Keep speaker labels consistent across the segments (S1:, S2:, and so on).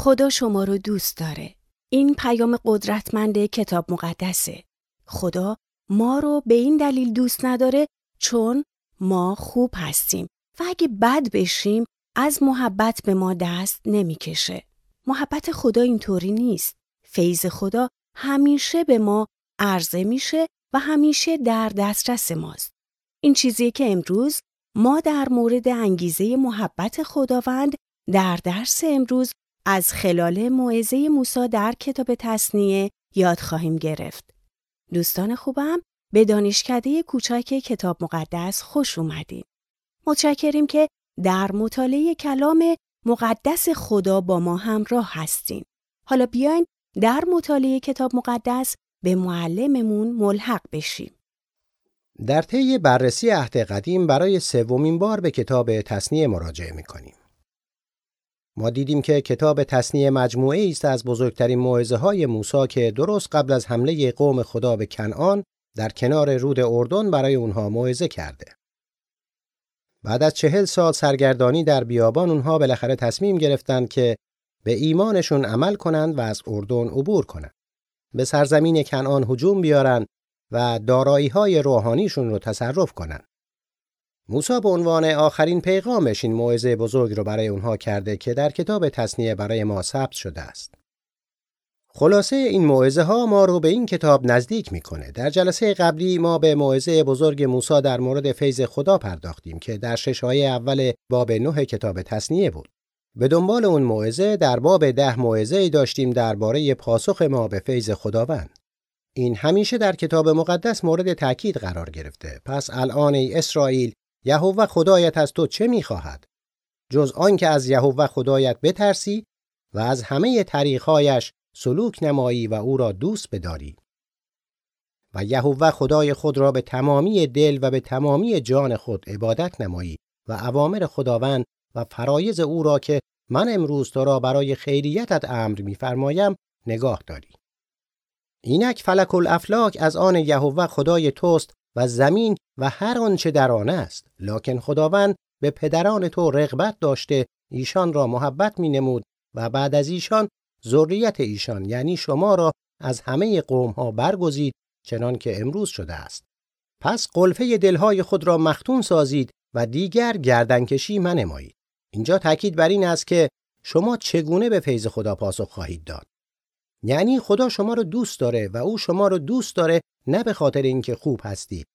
S1: خدا شما رو دوست داره. این پیام قدرتمند کتاب مقدسه. خدا ما رو به این دلیل دوست نداره چون ما خوب هستیم و اگه بد بشیم از محبت به ما دست نمی‌کشه. محبت خدا اینطوری نیست. فیض خدا همیشه به ما عرضه میشه و همیشه در دسترس ماست. این چیزی که امروز ما در مورد انگیزه محبت خداوند در درس امروز از خلال موعظه موسی در کتاب تصنیه یاد خواهیم گرفت. دوستان خوبم به دانشکده کوچک کتاب مقدس خوش اومدین. متشکریم که در مطالعه کلام مقدس خدا با ما همراه هستین. حالا بیاین در مطالعه کتاب مقدس به معلممون ملحق بشیم.
S2: در طی بررسی عهد قدیم برای سومین بار به کتاب تصنیه مراجعه می‌کنیم. ما دیدیم که کتاب تصنیه مجموعه است از بزرگترین موعظه های موسی که درست قبل از حمله قوم خدا به کنعان در کنار رود اردن برای اونها موعظه کرده. بعد از چهل سال سرگردانی در بیابان اونها بالاخره تصمیم گرفتند که به ایمانشون عمل کنند و از اردن عبور کنند. به سرزمین کنعان هجوم بیارن و دارایی های روحانیشون رو تصرف کنند. موسی به عنوان آخرین پیغامش این موعظه بزرگ رو برای اونها کرده که در کتاب تصنیه برای ما ثبت شده است. خلاصه این موعظه ها ما رو به این کتاب نزدیک می‌کنه. در جلسه قبلی ما به موعظه بزرگ موسی در مورد فیض خدا پرداختیم که در شش آیه اول باب نه کتاب تصنیه بود. به دنبال اون موعظه در باب ده موعظه داشتیم درباره پاسخ ما به فیض خداوند. این همیشه در کتاب مقدس مورد تاکید قرار گرفته. پس الان ای اسرائیل یهوه خدایت از تو چه می‌خواهد؟ جز آنکه از یهوه خدایت بترسی و از همه طریقهایش سلوک نمایی و او را دوست بداری. و یهوه خدای خود را به تمامی دل و به تمامی جان خود عبادت نمایی و اوامر خداوند و فرایز او را که من امروز تو را برای خیریتت امر میفرمایم نگاه داری. اینک فلک الافلاک از آن یهوه خدای توست و زمین و هر آنچه در آن است. لکن خداوند به پدران تو رغبت داشته ایشان را محبت می نمود و بعد از ایشان ذریت ایشان یعنی شما را از همه قوم ها برگزید چنان که امروز شده است. پس قلفه دلهای خود را مختون سازید و دیگر گردنکشی منمایید. اینجا تاکید بر این است که شما چگونه به فیض خدا پاسخ خواهید داد. یعنی خدا شما رو دوست داره و او شما رو دوست داره نه به خاطر اینکه خوب هستید.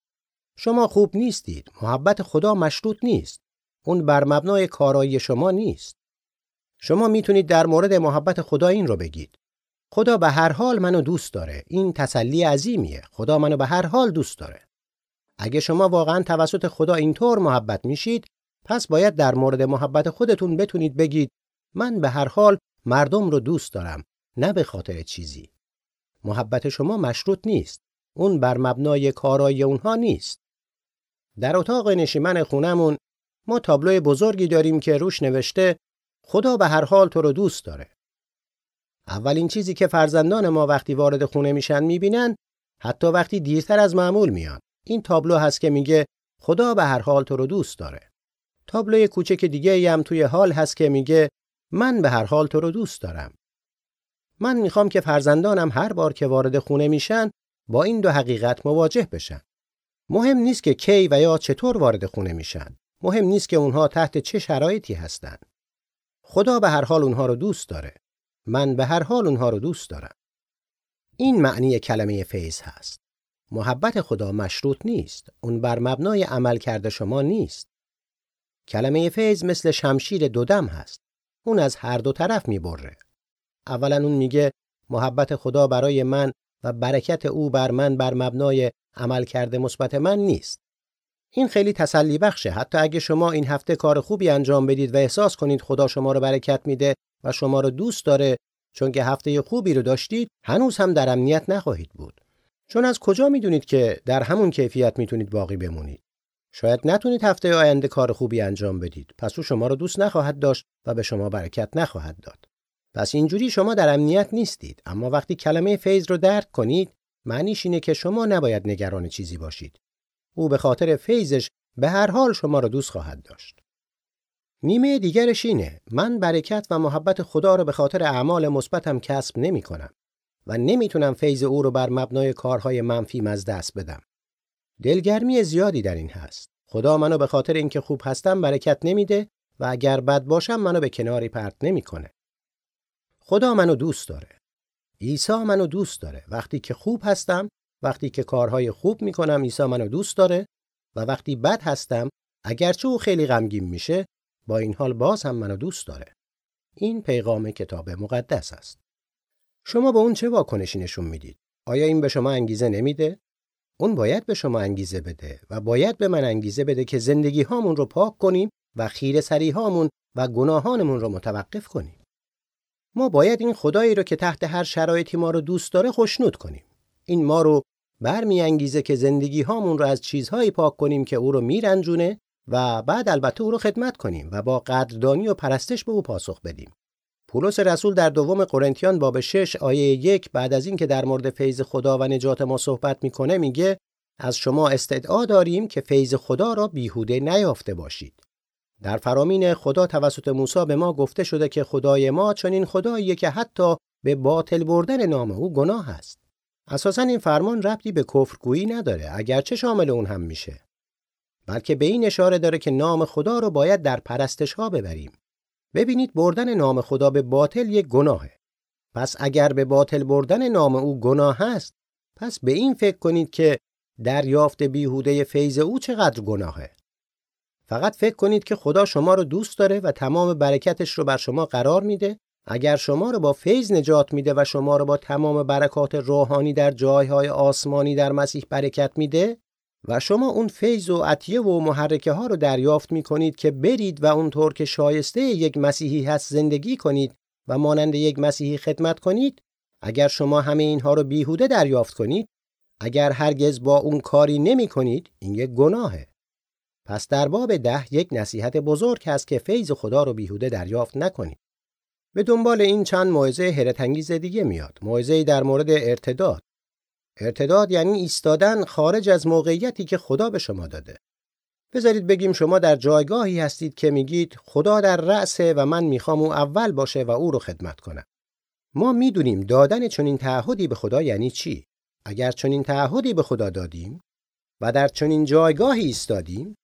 S2: شما خوب نیستید. محبت خدا مشروط نیست. اون بر مبنای کارایی شما نیست. شما می‌تونید در مورد محبت خدا این رو بگید. خدا به هر حال منو دوست داره. این تسلی عظیمیه. خدا منو به هر حال دوست داره. اگه شما واقعا توسط خدا اینطور محبت میشید، پس باید در مورد محبت خودتون بتونید بگید من به هر حال مردم رو دوست دارم نه به خاطر چیزی. محبت شما مشروط نیست. اون بر مبنای کارای اونها نیست. در اتاق نشیمن خونمون ما تابلوی بزرگی داریم که روش نوشته خدا به هر حال تو رو دوست داره. اولین چیزی که فرزندان ما وقتی وارد خونه میشن می‌بینن حتی وقتی دیرتر از معمول میان. این تابلو هست که میگه خدا به هر حال تو رو دوست داره. تابلوی کوچک دیگه هم توی حال هست که میگه من به هر حال تو رو دوست دارم. من می‌خوام که فرزندانم هر بار که وارد خونه میشن با این دو حقیقت مواجه بشن. مهم نیست که کی و یا چطور وارد خونه میشن. مهم نیست که اونها تحت چه شرایطی هستن. خدا به هر حال اونها رو دوست داره. من به هر حال اونها رو دوست دارم. این معنی کلمه فیض هست. محبت خدا مشروط نیست. اون بر مبنای عمل کرده شما نیست. کلمه فیض مثل شمشیر دودم هست. اون از هر دو طرف می‌بره. اولا اون میگه محبت خدا برای من و برکت او بر من بر مبنای عمل کرده مثبت من نیست. این خیلی تسلی بخشه حتی اگه شما این هفته کار خوبی انجام بدید و احساس کنید خدا شما رو برکت میده و شما رو دوست داره چون که هفته خوبی رو داشتید هنوز هم در امنیت نخواهید بود. چون از کجا می‌دونید که در همون کیفیت می‌تونید باقی بمونید؟ شاید نتونید هفته آینده کار خوبی انجام بدید. پس او شما رو دوست نخواهد داشت و به شما برکت نخواهد داد. پس اینجوری شما در امنیت نیستید اما وقتی کلمه فیض رو درک کنید معنیش اینه که شما نباید نگران چیزی باشید او به خاطر فیضش به هر حال شما را دوست خواهد داشت نیمه دیگرش اینه من برکت و محبت خدا رو به خاطر اعمال مثبتم کسب نمی کنم و نمی‌تونم فیض او رو بر مبنای کارهای منفی از دست بدم. دلگرمی زیادی در این هست. خدا منو به خاطر اینکه خوب هستم برکت نمیده و اگر بد باشم منو به کناری پرت نمی‌کنه. خدا منو دوست داره. عیسی منو دوست داره. وقتی که خوب هستم، وقتی که کارهای خوب می‌کنم عیسی منو دوست داره و وقتی بد هستم، اگرچه او خیلی غمگین میشه، با این حال باز هم منو دوست داره. این پیغام کتاب مقدس است. شما به اون چه واکنشی نشون می‌دید؟ آیا این به شما انگیزه نمیده؟ اون باید به شما انگیزه بده و باید به من انگیزه بده که زندگی هامون رو پاک کنیم و خیر سری هامون و گناهانمون رو متوقف کنیم. ما باید این خدایی رو که تحت هر شرایطی ما رو دوست داره خوشنود کنیم. این ما رو برمیانگیزه که زندگی هامون رو از چیزهایی پاک کنیم که او رو میرنجونه و بعد البته او رو خدمت کنیم و با قدردانی و پرستش به او پاسخ بدیم. پولس رسول در دوم قرنتیان باب 6 آیه یک بعد از اینکه در مورد فیض خدا و نجات ما صحبت می‌کنه میگه از شما استدعا داریم که فیض خدا را بیهوده نیافته باشید. در فرامین خدا توسط موسی به ما گفته شده که خدای ما چنین خداییه که حتی به باطل بردن نام او گناه است. اساسا این فرمان ربطی به کفرگویی نداره اگرچه شامل اون هم میشه. بلکه به این اشاره داره که نام خدا رو باید در پرستش ها ببریم. ببینید بردن نام خدا به باطل یک گناهه. پس اگر به باطل بردن نام او گناه هست، پس به این فکر کنید که دریافت بیهوده فیض او چقدر گناهه. فقط فکر کنید که خدا شما رو دوست داره و تمام برکتش رو بر شما قرار میده. اگر شما رو با فیض نجات میده و شما رو با تمام برکات روحانی در جایهای آسمانی در مسیح برکت میده، و شما اون فیض و عطیه و محرکه ها رو دریافت می کنید که برید و اونطور که شایسته یک مسیحی هست زندگی کنید و مانند یک مسیحی خدمت کنید اگر شما همه اینها رو بیهوده دریافت کنید اگر هرگز با اون کاری نمی کنید این یک گناهه پس در باب ده یک نصیحت بزرگ هست که فیض خدا رو بیهوده دریافت نکنید به دنبال این چند موعظه حیرت دیگه میاد موعظه در مورد ارتداد ارتداد یعنی ایستادن خارج از موقعیتی که خدا به شما داده. بذارید بگیم شما در جایگاهی هستید که میگید خدا در رأسه و من می‌خوام او اول باشه و او رو خدمت کنم. ما می‌دونیم دادن چنین تعهدی به خدا یعنی چی؟ اگر چنین تعهدی به خدا دادیم و در چنین جایگاهی ایستادیم،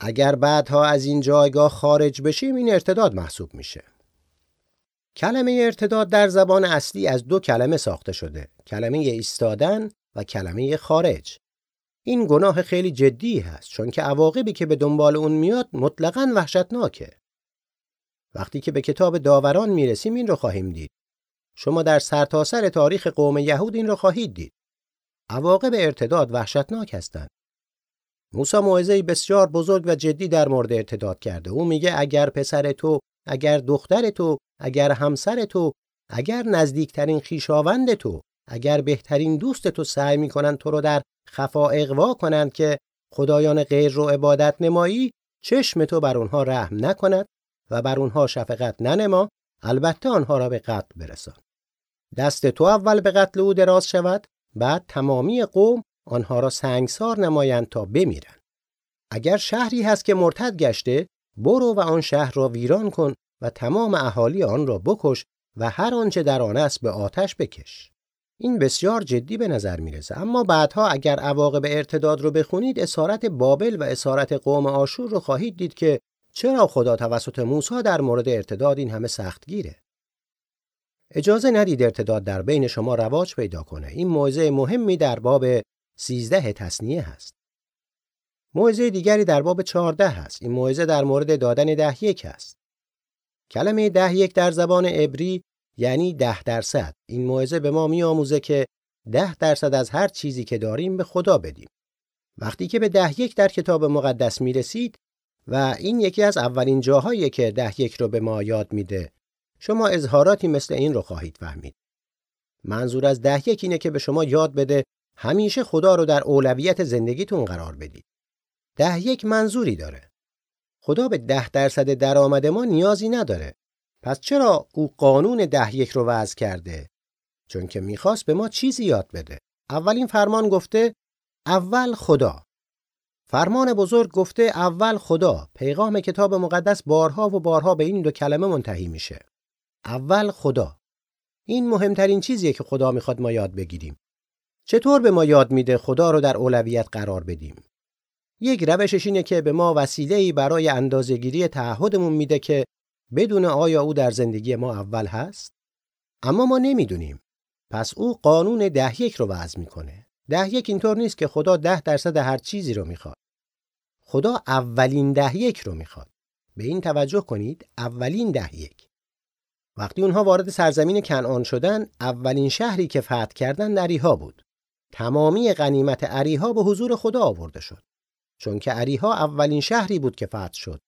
S2: اگر بعدها از این جایگاه خارج بشیم این ارتداد محسوب میشه. کلمه ارتداد در زبان اصلی از دو کلمه ساخته شده کلمه ایستادن و کلمه خارج. این گناه خیلی جدی هست چون که عواقبی که به دنبال اون میاد مطلقا وحشتناکه. وقتی که به کتاب داوران می‌رسیم این رو خواهیم دید. شما در سرتاسر سر تاریخ قوم یهود این رو خواهید دید. عواقب ارتداد وحشتناک هستند. موسی موعظه بسیار بزرگ و جدی در مورد ارتداد کرده. او میگه اگر پسر تو اگر دختر تو اگر همسر تو اگر نزدیکترین خیشاوند تو اگر بهترین دوست تو سعی می‌کنن تو رو در خفا اقوا کنند که خدایان غیر رو عبادت نمایی چشم تو بر اونها رحم نکند و بر اونها شفقت ننما البته آنها را به قتل برسان. دست تو اول به قتل او دراز شود بعد تمامی قوم آنها را سنگسار نمایند تا بمیرند. اگر شهری هست که مرتد گشته برو و آن شهر را ویران کن و تمام اهالی آن را بکش و هر آنچه در آن است به آتش بکش. این بسیار جدی به نظر می‌رسه. اما بعدها اگر عواقب ارتداد رو بخونید اسارت بابل و اسارت قوم آشور رو خواهید دید که چرا خدا توسط موسی در مورد ارتداد این همه سختگیره اجازه ندید ارتداد در بین شما رواج پیدا کنه. این موضع مهمی در باب 13 تصنیه هست موعظه دیگری در باب 14 هست. این موعظه در مورد دادن ده یک است. کلمه ده یک در زبان عبری یعنی ده درصد. این موعظه به ما میآموزه که ده درصد از هر چیزی که داریم به خدا بدیم. وقتی که به ده یک در کتاب مقدس می رسید و این یکی از اولین جاهایی که ده یک رو به ما یاد میده شما اظهاراتی مثل این رو خواهید فهمید. منظور از ده یک اینه که به شما یاد بده همیشه خدا رو در اولویت زندگیتون قرار بدید. ده یک منظوری داره. خدا به ده درصد درآمد ما نیازی نداره. پس چرا او قانون ده یک رو وضع کرده؟ چون که می‌خواست به ما چیزی یاد بده. اولین فرمان گفته اول خدا. فرمان بزرگ گفته اول خدا پیغام کتاب مقدس بارها و بارها به این دو کلمه منتهی میشه اول خدا این مهمترین چیزیه که خدا می‌خواد ما یاد بگیریم چطور به ما یاد میده خدا رو در اولویت قرار بدیم؟ یک روشش اینه که به ما وسیله‌ای برای اندازهگیری تعهدمون میده که بدون آیا او در زندگی ما اول هست؟ اما ما نمی‌دونیم. پس او قانون ده یک رو وضع می‌کنه. ده یک اینطور نیست که خدا ده درصد هر چیزی رو می‌خواد. خدا اولین ده یک رو می‌خواد. به این توجه کنید اولین ده یک. وقتی اونها وارد سرزمین کنعان شدن اولین شهری که فتح کردن عریها بود. تمامی غنیمت عریها به حضور خدا آورده شد. چون که عریها اولین شهری بود که فتح شد.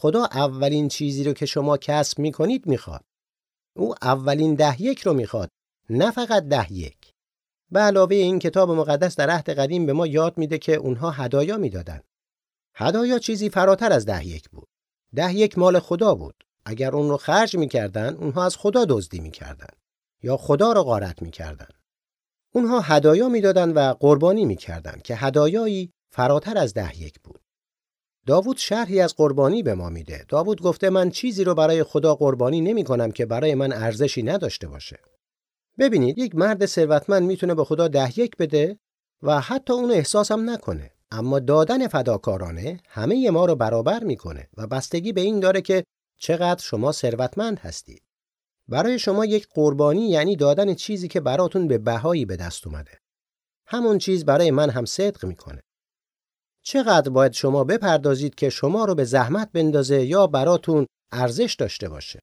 S2: خدا اولین چیزی رو که شما کسب می‌کنید می‌خواد. او اولین ده یک رو می‌خواد نه فقط ده یک. به علاوه این کتاب مقدس در عهد قدیم به ما یاد میده که اونها هدایا می‌دادن هدایا چیزی فراتر از ده یک بود. ده یک مال خدا بود. اگر اون رو خرج می‌کردن اونها از خدا دزدی می‌کردن یا خدا رو غارت می‌کردن اونها هدایا می‌دادن و قربانی می‌کردند که هدایایی فراتر از ده یک بود. داوود شرحی از قربانی به ما میده. داوود گفته من چیزی رو برای خدا قربانی نمی کنم که برای من ارزشی نداشته باشه. ببینید یک مرد ثروتمند می‌تونه به خدا ده یک بده و حتی اون احساسم نکنه. اما دادن فداکارانه همه ما رو برابر می‌کنه و بستگی به این داره که چقدر شما ثروتمند هستید. برای شما یک قربانی یعنی دادن چیزی که براتون به بهایی به دست اومده. همون چیز برای من هم صدق می‌کنه. چقدر باید شما بپردازید که شما رو به زحمت بندازه یا براتون ارزش داشته باشه.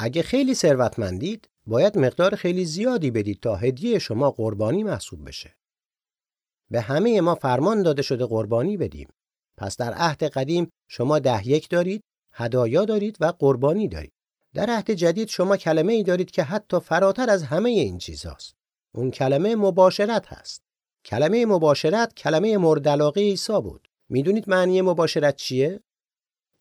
S2: اگه خیلی ثروتمندید، باید مقدار خیلی زیادی بدید تا هدیه شما قربانی محسوب بشه. به همه ما فرمان داده شده قربانی بدیم. پس در عهد قدیم شما ده یک دارید، هدایا دارید و قربانی دارید. در عهد جدید شما کلمه ای دارید که حتی فراتر از همه این چیزاست. اون کلمه مباشرت هست. کلمه مباشرت کلمه مورد علاقه عیسی بود. می‌دونید معنی مباشرت چیه؟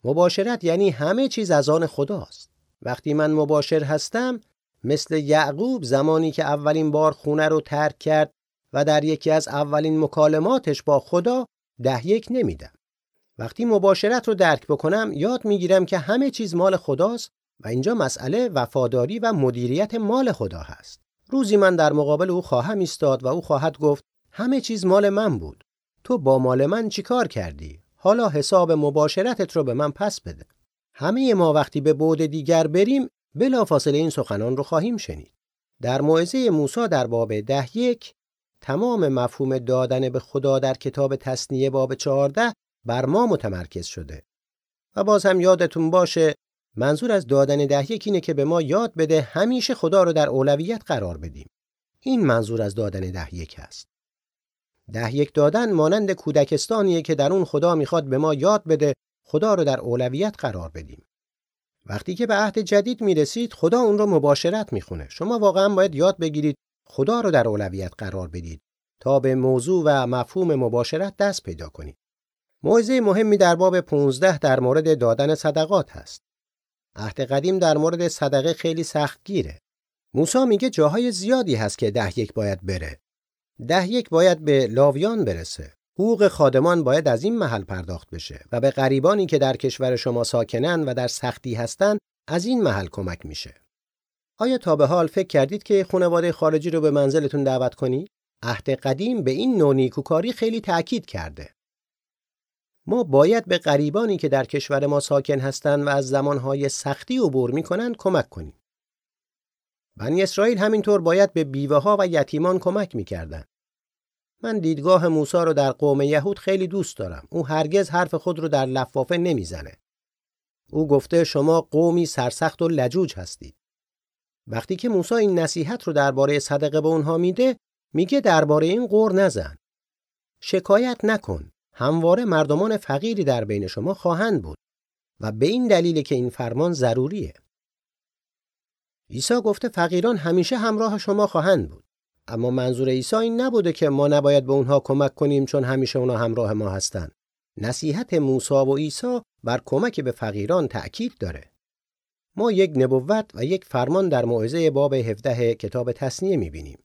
S2: مباشرت یعنی همه چیز از آن خداست. وقتی من مباشر هستم مثل یعقوب زمانی که اولین بار خونه رو ترک کرد و در یکی از اولین مکالماتش با خدا ده یک نمیدم. وقتی مباشرت رو درک بکنم یاد می‌گیرم که همه چیز مال خداست و اینجا مسئله وفاداری و مدیریت مال خدا هست. روزی من در مقابل او خواهم ایستاد و او خواهد گفت همه چیز مال من بود. تو با مال من چیکار کردی؟ حالا حساب مباشرتت رو به من پس بده. همه ما وقتی به بعد دیگر بریم بلافاصله این سخنان رو خواهیم شنید. در موعظه موسی در باب ده یک تمام مفهوم دادن به خدا در کتاب تصنیه باب چهارده بر ما متمرکز شده. و باز هم یادتون باشه منظور از دادن ده یک اینه که به ما یاد بده همیشه خدا رو در اولویت قرار بدیم. این منظور از دادن ده یک است. ده یک دادن مانند کودکستانیه که در اون خدا می‌خواد به ما یاد بده خدا رو در اولویت قرار بدیم. وقتی که به عهد جدید می‌رسید خدا اون رو مباشرت می‌خونه. شما واقعا باید یاد بگیرید خدا رو در اولویت قرار بدید تا به موضوع و مفهوم مباشرت دست پیدا کنید. موعظه مهمی در باب 15 در مورد دادن صدقات هست. عهد قدیم در مورد صدقه خیلی سختگیره. موسی میگه جاهای زیادی هست که ده یک باید بره. ده یک باید به لاویان برسه. حقوق خادمان باید از این محل پرداخت بشه و به غریبانی که در کشور شما ساکنن و در سختی هستند از این محل کمک میشه. آیا تا به حال فکر کردید که خانواده خارجی رو به منزلتون دعوت کنید؟ عهد قدیم به این نوع نیکوکاری خیلی تأکید کرده. ما باید به غریبانی که در کشور ما ساکن هستند و از زمانهای سختی عبور می‌کنند کمک کنیم. بنی اسرائیل همینطور باید به بیوه ها و یتیمان کمک می‌کردند. من دیدگاه موسی رو در قوم یهود خیلی دوست دارم. او هرگز حرف خود رو در لفافه نمی‌زنه. او گفته شما قومی سرسخت و لجوج هستید. وقتی که موسی این نصیحت رو درباره صدقه به اونها میده، میگه درباره این قور نزن. شکایت نکن. همواره مردمان فقیری در بین شما خواهند بود و به این دلیل که این فرمان ضروریه. عیسی گفته فقیران همیشه همراه شما خواهند بود. اما منظور عیسی این نبوده که ما نباید به اونها کمک کنیم چون همیشه اونها همراه ما هستند. نصیحت موسی و عیسی بر کمک به فقیران تأکید داره. ما یک نبوت و یک فرمان در موعظه باب 17 کتاب تصنیه می‌بینیم.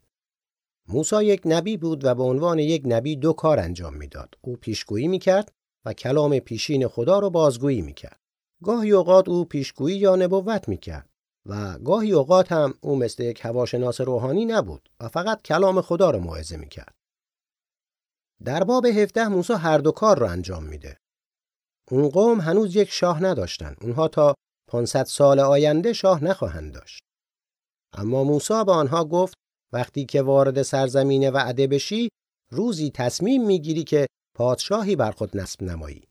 S2: موسی یک نبی بود و به عنوان یک نبی دو کار انجام می‌داد. او پیشگویی می‌کرد و کلام پیشین خدا رو بازگویی می‌کرد. گاهی اوقات او پیشگویی یا نبوت می‌کرد و گاهی اوقات هم او مثل یک هواشناس روحانی نبود و فقط کلام خدا رو موعظه می‌کرد. در باب 17 موسی هر دو کار رو انجام میده. اون قوم هنوز یک شاه نداشتن. اونها تا 500 سال آینده شاه نخواهند داشت. اما موسی به آنها گفت وقتی که وارد سرزمین وعده بشی روزی تصمیم می‌گیری که پادشاهی بر خود نصب نمایی.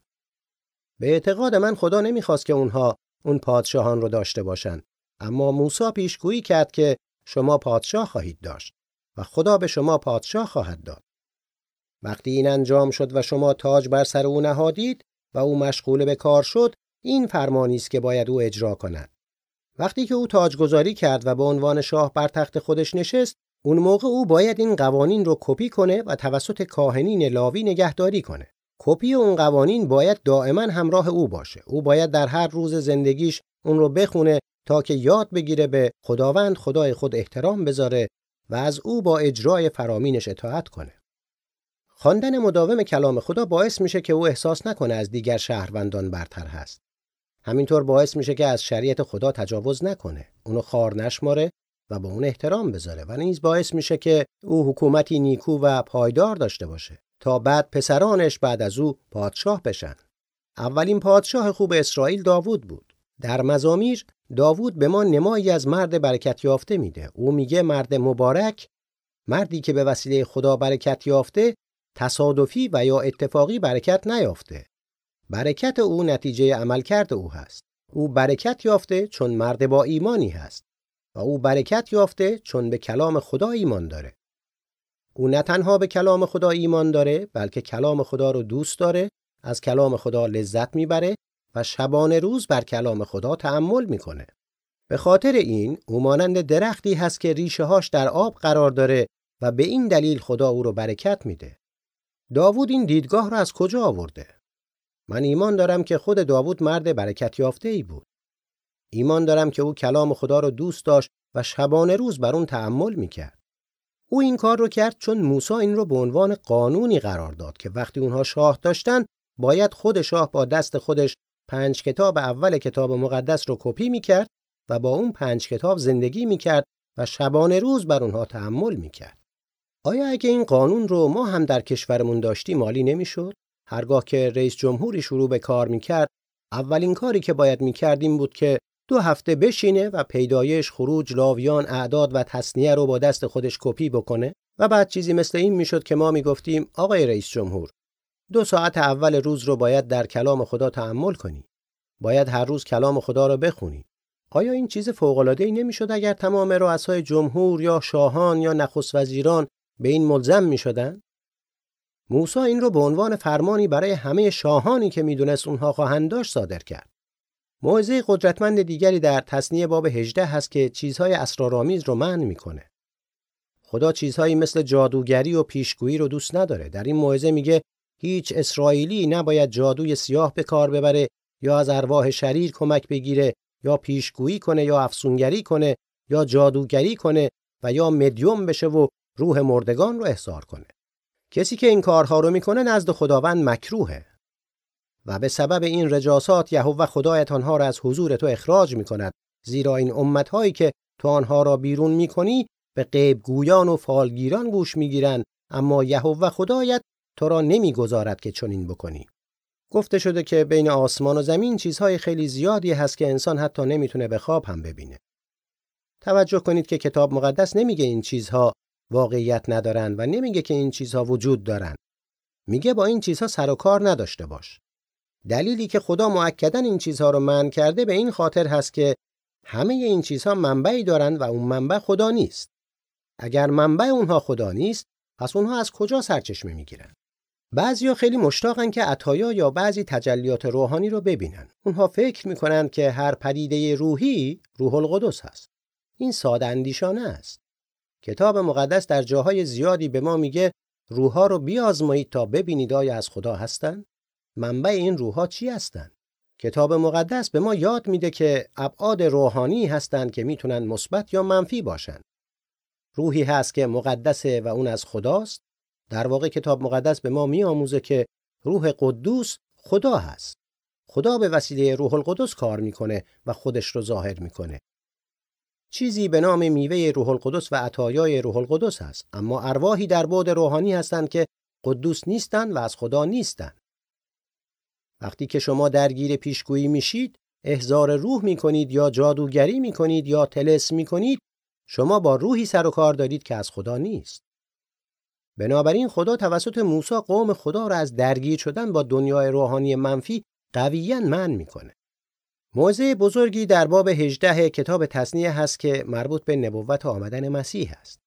S2: به اعتقاد من خدا نمی‌خواست که اونها اون پادشاهان رو داشته باشند اما موسی پیشگویی کرد که شما پادشاه خواهید داشت و خدا به شما پادشاه خواهد داد. وقتی این انجام شد و شما تاج بر سر او نهادید و او مشغول به کار شد این فرمانی است که باید او اجرا کند. وقتی که او تاجگذاری کرد و به عنوان شاه بر تخت خودش نشست اون موقع او باید این قوانین رو کپی کنه و توسط کاهنین لاوی نگهداری کنه. کپی اون قوانین باید دائما همراه او باشه. او باید در هر روز زندگیش اون رو بخونه تا که یاد بگیره به خداوند خدای خود احترام بذاره و از او با اجرای فرامینش اطاعت کنه. خواندن مداوم کلام خدا باعث میشه که او احساس نکنه از دیگر شهروندان برتر هست. همینطور باعث میشه که از شریعت خدا تجاوز نکنه. اونو خار نشماره و به اون احترام بذاره و نیز باعث میشه که او حکومتی نیکو و پایدار داشته باشه تا بعد پسرانش بعد از او پادشاه بشن. اولین پادشاه خوب اسرائیل داوود بود. در مزامیر داوود به ما نمایی از مرد برکت یافته میده. او میگه مرد مبارک مردی که به وسیله خدا برکت یافته تصادفی و یا اتفاقی برکت نیافته. برکت او نتیجه عملکرد او هست. او برکت یافته چون مرد با ایمانی هست و او برکت یافته چون به کلام خدا ایمان داره. او نه تنها به کلام خدا ایمان داره بلکه کلام خدا رو دوست داره، از کلام خدا لذت می‌بره و شبانه روز بر کلام خدا تأمل می‌کنه. به خاطر این او مانند درختی هست که ریشه هاش در آب قرار داره و به این دلیل خدا او رو برکت میده. داوود این دیدگاه را از کجا آورده؟ من ایمان دارم که خود داوود مرد برکت یافته ای بود. ایمان دارم که او کلام خدا را دوست داشت و شبانه روز بر اون تأمل می‌کرد. او این کار رو کرد چون موسی این رو به عنوان قانونی قرار داد که وقتی اونها شاه داشتن باید خود شاه با دست خودش پنج کتاب اول کتاب مقدس رو کپی می‌کرد و با اون پنج کتاب زندگی می‌کرد و شبانه روز بر اونها تحمل می‌کرد. آیا اگه این قانون رو ما هم در کشورمون داشتیم مالی نمی‌شد؟ هرگاه که رئیس جمهوری شروع به کار می‌کرد اولین کاری که باید می‌کرد این بود که دو هفته بشینه و پیدایش خروج لاویان اعداد و تصنیه رو با دست خودش کپی بکنه و بعد چیزی مثل این می‌شد که ما می‌گفتیم آقای رئیس جمهور دو ساعت اول روز رو باید در کلام خدا تحمل کنی. باید هر روز کلام خدا رو بخونی. آیا این چیز فوق العاده ای نمی‌شد اگر تمام رؤسای جمهور یا شاهان یا نخست وزیران به این ملزم می‌شدند موسی این رو به عنوان فرمانی برای همه شاهانی که می‌دونست اونها خواهند داشت صادر کرد. موعظه قدرتمند دیگری در تصنیه باب 18 هست که چیزهای اسرارآمیز رو منع می‌کنه. خدا چیزهایی مثل جادوگری و پیشگویی رو دوست نداره. در این موعظه میگه هیچ اسرائیلی نباید جادوی سیاه به کار ببره یا از ارواح شریر کمک بگیره یا پیشگویی کنه یا افسونگری کنه یا جادوگری کنه و یا مدیوم بشه و روح مردگان رو احضار کنه. کسی که این کارها رو می‌کنه نزد خداوند مکروهه و به سبب این رجاسات یهوه خدایت آنها را از حضور تو اخراج می‌کند زیرا این امتهایی که تو آنها را بیرون می‌کنی به غیب گویان و فالگیران گوش می‌گیرند اما یهوه خدایت تو را نمی‌گذارد که چنین بکنی گفته شده که بین آسمان و زمین چیزهای خیلی زیادی هست که انسان حتی نمی‌تونه به خواب هم ببینه توجه کنید که کتاب مقدس نمیگه این چیزها واقعیت ندارن و نمیگه که این چیزها وجود دارن. میگه با این چیزها سر و کار نداشته باش. دلیلی که خدا معکدا این چیزها رو من کرده به این خاطر هست که همه این چیزها منبعی دارند و اون منبع خدا نیست. اگر منبع اونها خدا نیست، پس اونها از کجا سرچشمه می‌گیرن؟ بعضیا خیلی مشتاقن که عطایا یا بعضی تجلیات روحانی رو ببینن. اونها فکر می‌کنن که هر پدیده روحی روح القدس هست. این ساده اندیشانه است. کتاب مقدس در جاهای زیادی به ما میگه روحها رو بیازمایید تا ببینید آیا از خدا هستند منبع این روحها چی هستند؟ کتاب مقدس به ما یاد میده که ابعاد روحانی هستند که می‌تونن مثبت یا منفی باشند روحی هست که مقدسه و اون از خداست. در واقع کتاب مقدس به ما میآموزه که روح قدوس خدا هست. خدا به وسیله روح القدس کار می‌کنه و خودش رو ظاهر می‌کنه. چیزی به نام میوه روح القدس و عطایای روح القدس هست اما ارواحی در بعد روحانی هستند که قدوس نیستند و از خدا نیستند وقتی که شما درگیر پیشگویی میشید احزار روح می‌کنید یا جادوگری می‌کنید یا تلس می‌کنید شما با روحی سر و کار دارید که از خدا نیست بنابراین خدا توسط موسی قوم خدا را از درگیر شدن با دنیای روحانی منفی قویا من می‌کنه موضع بزرگی در باب 18 کتاب تصنیه هست که مربوط به نبوت آمدن مسیح است.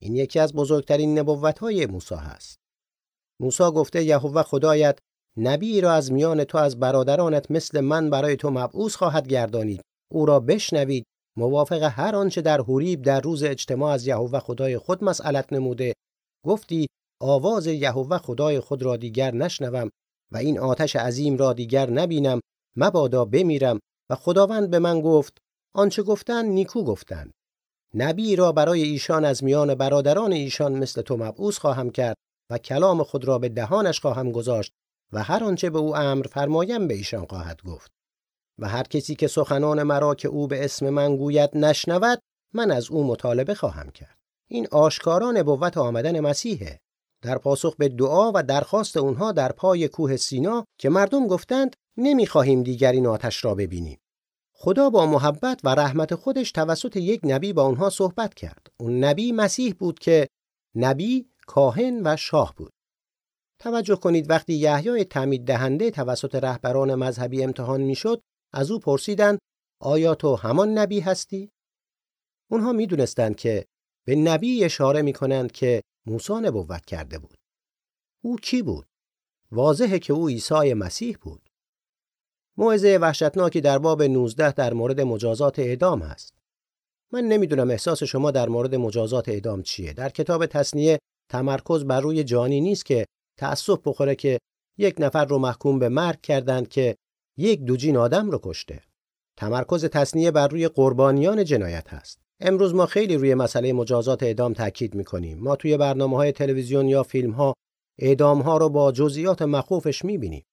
S2: این یکی از بزرگترین نبوت های موسی هست. موسی گفته یهوه خدایت نبی را از میان تو از برادرانت مثل من برای تو مبعوث خواهد گردانید. او را بشنوید. موافق هر آنچه در حوریب در روز اجتماع از یهوه خدای خود مسئلت نموده. گفتی آواز یهوه خدای خود را دیگر نشنوم و این آتش عظیم را دیگر نبینم. مبادا بمیرم. و خداوند به من گفت آنچه گفتن نیکو گفتند. نبی را برای ایشان از میان برادران ایشان مثل تو مبعوث خواهم کرد و کلام خود را به دهانش خواهم گذاشت. و هر آنچه به او امر فرمایم به ایشان خواهد گفت و هر کسی که سخنان مرا که او به اسم من گوید نشنود من از او مطالبه خواهم کرد این آشکارا نبوت آمدن مسیحه در پاسخ به دعا و درخواست اونها در پای کوه سینا که مردم گفتند نمی‌خواهیم دیگر این آتش را ببینیم. خدا با محبت و رحمت خودش توسط یک نبی با اونها صحبت کرد. اون نبی مسیح بود که نبی، کاهن و شاه بود. توجه کنید وقتی یحیای تعمید دهنده توسط رهبران مذهبی امتحان می‌شد، از او پرسیدند آیا تو همان نبی هستی؟ اونها می‌دونستند که به نبی اشاره می‌کنند که موسی نبوت کرده بود. او کی بود؟ واضحه که او عیسی مسیح بود. موعظه وحشتناکی در باب 19 در مورد مجازات اعدام است. من نمی‌دونم احساس شما در مورد مجازات اعدام چیه. در کتاب تصنیه تمرکز بر روی جانی نیست که تأسف بخوره که یک نفر رو محکوم به مرگ کردند که یک دوجین آدم رو کشته. تمرکز تصنیه بر روی قربانیان جنایت هست. امروز ما خیلی روی مسئله مجازات اعدام تاکید می‌کنیم. ما توی برنامه های تلویزیون یا فیلم ها اعدام ها رو با جزئیات مخوفش می‌بینیم.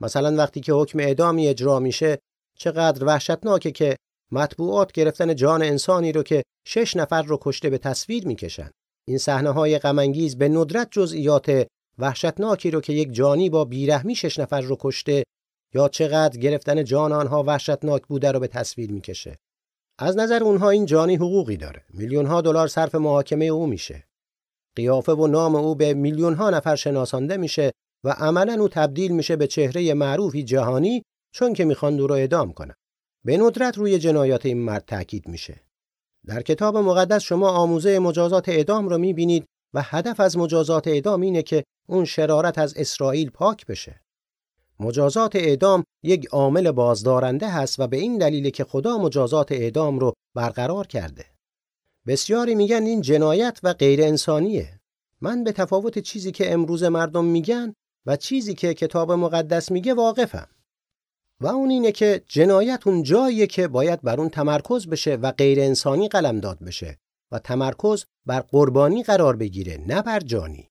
S2: مثلا وقتی که حکم اعدامی اجرا میشه چقدر وحشتناکه که مطبوعات گرفتن جان انسانی رو که شش نفر رو کشته به تصویر می‌کشن این صحنه های غم به ندرت جزئیات وحشتناکی رو که یک جانی با بیرحمی شش نفر رو کشته یا چقدر گرفتن جان آنها وحشتناک بوده رو به تصویر می‌کشه. از نظر اونها این جانی حقوقی داره. میلیون ها دلار صرف محاکمه او میشه. قیافه و نام او به میلیون ها نفر شناسانده میشه و عملا او تبدیل میشه به چهره معروفی جهانی چون که می‌خوان او رو اعدام کنن. به ندرت روی جنایات این مرد تاکید میشه. در کتاب مقدس شما آموزه مجازات اعدام رو می‌بینید و هدف از مجازات اعدام اینه که اون شرارت از اسرائیل پاک بشه. مجازات اعدام یک عامل بازدارنده هست و به این دلیل که خدا مجازات اعدام رو برقرار کرده. بسیاری میگن این جنایت و غیر انسانیه. من به تفاوت چیزی که امروز مردم میگن و چیزی که کتاب مقدس میگه واقفم. و اون اینه که جنایت اون جاییه که باید بر اون تمرکز بشه و غیر انسانی قلمداد بشه. و تمرکز بر قربانی قرار بگیره نه بر جانی.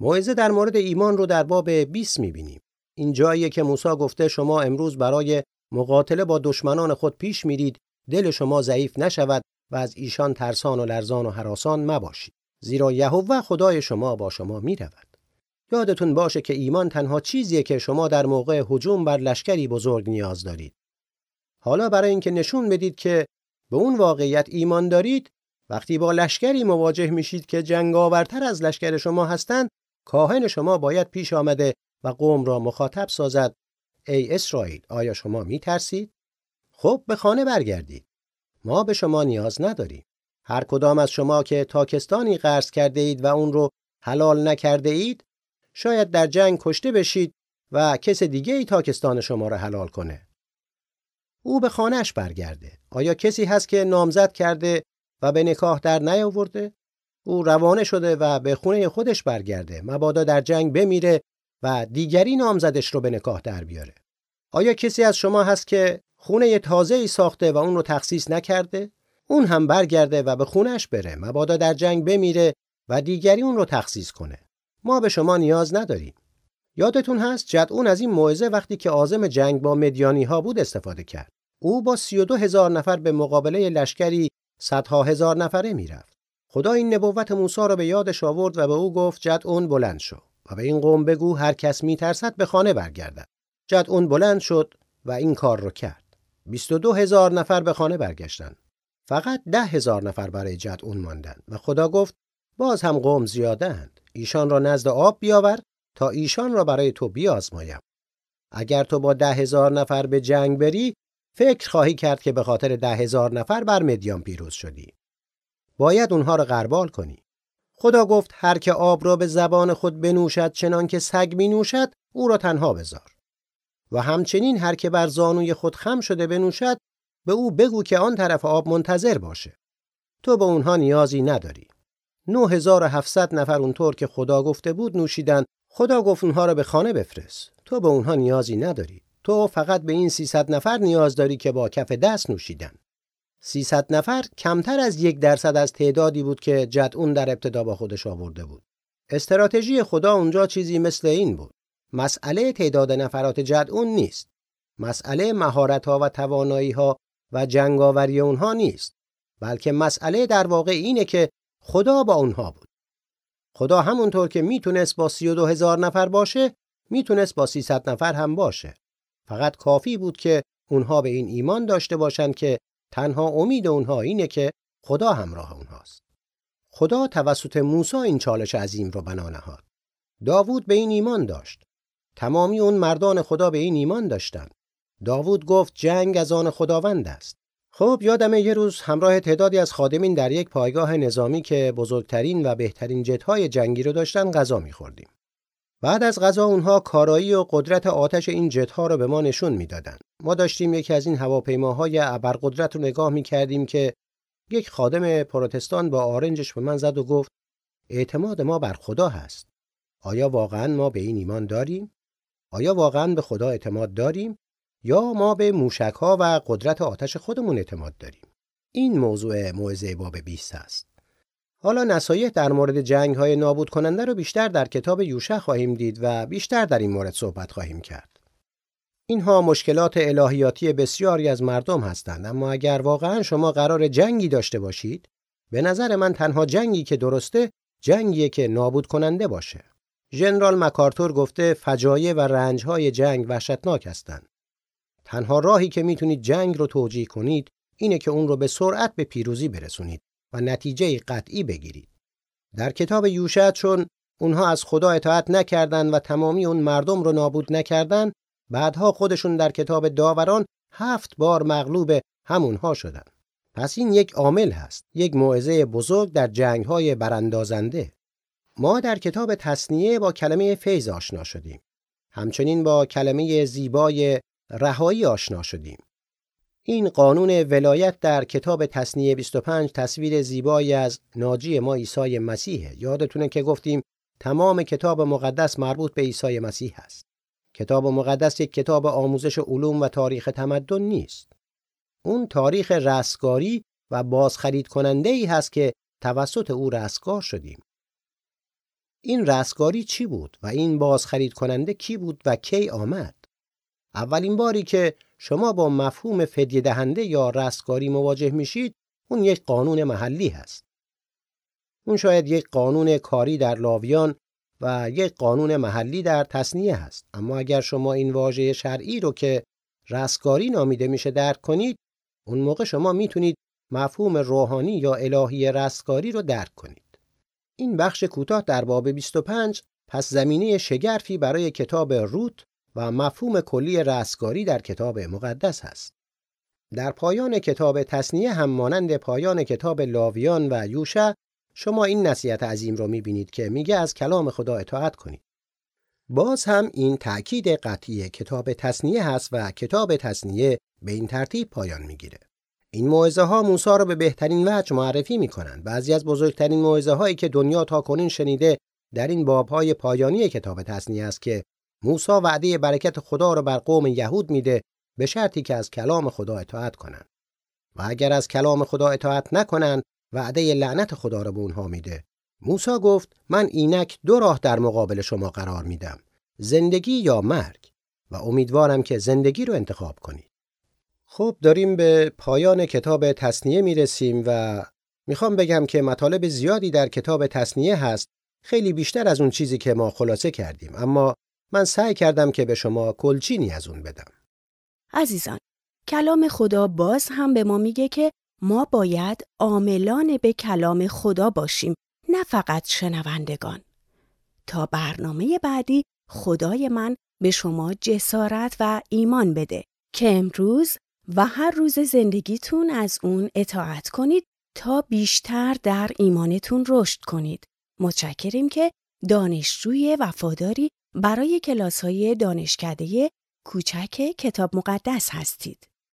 S2: موعظه در مورد ایمان رو در باب 20 می‌بینیم. این جاییه که موسی گفته شما امروز برای مقاتله با دشمنان خود پیش میرید دل شما ضعیف نشود و از ایشان ترسان و لرزان و حراسان مباشید. زیرا یهوه خدای شما با شما می‌رود. یادتون باشه که ایمان تنها چیزیه که شما در موقع هجوم بر لشکری بزرگ نیاز دارید. حالا برای اینکه نشون بدید که به اون واقعیت ایمان دارید، وقتی با لشکری مواجه میشید که جنگاورتر از لشکر شما هستند، کاهن شما باید پیش آمده و قوم را مخاطب سازد. ای اسرائیل، آیا شما می ترسید؟ خب به خانه برگردید. ما به شما نیاز نداریم. هر کدام از شما که تاکستانی قرض کرده اید و اون رو حلال نکرده اید شاید در جنگ کشته بشید و کس دیگه ای تاکستان شما را حلال کنه. او به خانهش برگرده. آیا کسی هست که نامزد کرده و به نکاح در نیاورده؟ او روانه شده و به خونه خودش برگرده. مبادا در جنگ بمیره و دیگری نامزدش رو به نکاح در بیاره. آیا کسی از شما هست که خونه تازه ای ساخته و اون رو تخصیص نکرده؟ اون هم برگرده و به خونش بره مبادا در جنگ بمیره و دیگری اون رو تخصیص کنه ما به شما نیاز نداریم یادتون هست جدعون از این موعظه وقتی که عازم جنگ با مدیانی ها بود استفاده کرد. او با سی و دو هزار نفر به مقابله لشکری صدها هزار نفره می‌رفت. خدا این نبوت موسی را به یادش آورد و به او گفت جدعون بلند شو و به این قوم بگو هر کس میترسد به خانه برگردد. جدعون بلند شد و این کار رو کرد. 22 هزار نفر به خانه برگشتند. فقط ده هزار نفر برای جدعون ماندند و خدا گفت باز هم قوم زیادند ایشان را نزد آب بیاور تا ایشان را برای تو بیازمایم. اگر تو با ده هزار نفر به جنگ بری فکر خواهی کرد که به خاطر ده هزار نفر بر مدیان پیروز شدی. باید اونها را غربال کنی. خدا گفت هر که آب را به زبان خود بنوشد چنان که سگ می نوشد او را تنها بذار. و همچنین هر که بر زانوی خود خم شده بنوشد به او بگو که آن طرف آب منتظر باشه. تو به اونها نیازی نداری. 9700 نفر اونطور که خدا گفته بود نوشیدن خدا گفت اونها را به خانه بفرست. تو به اونها نیازی نداری. تو فقط به این 300 نفر نیاز داری که با کف دست نوشیدن. 300 نفر کمتر از یک درصد از تعدادی بود که جدعون در ابتدا با خودش آورده بود. استراتژی خدا اونجا چیزی مثل این بود. مسئله تعداد نفرات جدعون نیست. مسئله مهارت ها و توانایی ها و جنگاوری اونها نیست. بلکه مسئله در واقع اینه که خدا با اونها بود. خدا همونطور که می‌تونست با سی دو هزار نفر باشه می‌تونست با 300 نفر هم باشه. فقط کافی بود که اونها به این ایمان داشته باشند که تنها امید اونها اینه که خدا همراه اونهاست. خدا توسط موسی این چالش عظیم رو بنا نهاد. داوود به این ایمان داشت. تمامی اون مردان خدا به این ایمان داشتند. داوود گفت جنگ از آن خداوند است. خب یادمه یه روز همراه تعدادی از خادمین در یک پایگاه نظامی که بزرگترین و بهترین جتهای جنگی رو داشتن غذا میخوردیم. بعد از غذا اونها کارایی و قدرت آتش این جتها رو به ما نشون می‌دادن. ما داشتیم یکی از این هواپیماهای ابرقدرت رو نگاه می‌کردیم که یک خادم پروتستان با آرنجش به من زد و گفت اعتماد ما بر خدا هست. آیا واقعا ما به این ایمان داریم؟ آیا واقعا به خدا اعتماد داریم یا ما به موشک ها و قدرت آتش خودمون اعتماد داریم. این موضوع موعظه باب 20 است. حالا نصایح در مورد جنگ های نابود کننده رو بیشتر در کتاب یوشع خواهیم دید و بیشتر در این مورد صحبت خواهیم کرد. اینها مشکلات الهیاتی بسیاری از مردم هستند اما اگر واقعا شما قرار جنگی داشته باشید به نظر من تنها جنگی که درسته جنگیه که نابود کننده باشه. ژنرال مکارتور گفته فجایع و رنجهای جنگ وحشتناک هستند. تنها راهی که می‌تونید جنگ رو توجیه کنید اینه که اون رو به سرعت به پیروزی برسونید و نتیجه قطعی بگیرید. در کتاب یوشع چون اونها از خدا اطاعت نکردند و تمامی اون مردم رو نابود نکردند، بعدها خودشون در کتاب داوران هفت بار مغلوب همونها شدند. پس این یک عامل هست، یک موعظه بزرگ در جنگ‌های براندازنده. ما در کتاب تصنیه با کلمه فیض آشنا شدیم. همچنین با کلمه زیبای رهایی آشنا شدیم. این قانون ولایت در کتاب تصنیه 25 تصویر زیبایی از ناجی ما عیسی مسیحه. یادتونه که گفتیم تمام کتاب مقدس مربوط به عیسی مسیح است. کتاب مقدس یک کتاب آموزش علوم و تاریخ تمدن نیست. اون تاریخ رستگاری و بازخرید کننده ای هست که توسط او رستگار شدیم. این رستگاری چی بود و این بازخرید کننده کی بود و کی آمد؟ اولین باری که شما با مفهوم فدیه دهنده یا رستگاری مواجه میشید اون یک قانون محلی هست. اون شاید یک قانون کاری در لاویان و یک قانون محلی در تصنیه هست. اما اگر شما این واژه شرعی رو که رستگاری نامیده میشه درک کنید، اون موقع شما می‌تونید مفهوم روحانی یا الهی رستگاری رو درک کنید. این بخش کوتاه در باب 25 پس زمینه شگرفی برای کتاب روت و مفهوم کلی رستگاری در کتاب مقدس است. در پایان کتاب تصنیه هم مانند پایان کتاب لاویان و یوشع شما این نصیحت عظیم را می‌بینید که میگه از کلام خدا اطاعت کنید. باز هم این تأکید قطعی کتاب تصنیه هست و کتاب تصنیه به این ترتیب پایان می‌گیره. این موعظه ها موسی را به بهترین وجه معرفی می‌کنند. بعضی از بزرگترین موعظه هایی که دنیا تا کنون شنیده در این باب های پایانی کتاب تصنیه است که موسی وعده برکت خدا را بر قوم یهود میده به شرطی که از کلام خدا اطاعت کنند. و اگر از کلام خدا اطاعت نکنند وعده لعنت خدا را به اونها میده. موسی گفت من اینک دو راه در مقابل شما قرار میدم زندگی یا مرگ. و امیدوارم که زندگی رو انتخاب کنید خب داریم به پایان کتاب تصنیه می‌رسیم و می‌خوام بگم که مطالب زیادی در کتاب تصنیه هست خیلی بیشتر از اون چیزی که ما خلاصه کردیم. اما من سعی کردم که به شما کلچینی از اون بدم
S1: عزیزان کلام خدا باز هم به ما میگه که ما باید عاملان به کلام خدا باشیم نه فقط شنوندگان تا برنامه بعدی خدای من به شما جسارت و ایمان بده که امروز و هر روز زندگیتون از اون اطاعت کنید تا بیشتر در ایمانتون رشد کنید. متشکریم که دانشجوی وفاداری برای کلاس های دانشکده کوچک کتاب مقدس هستید.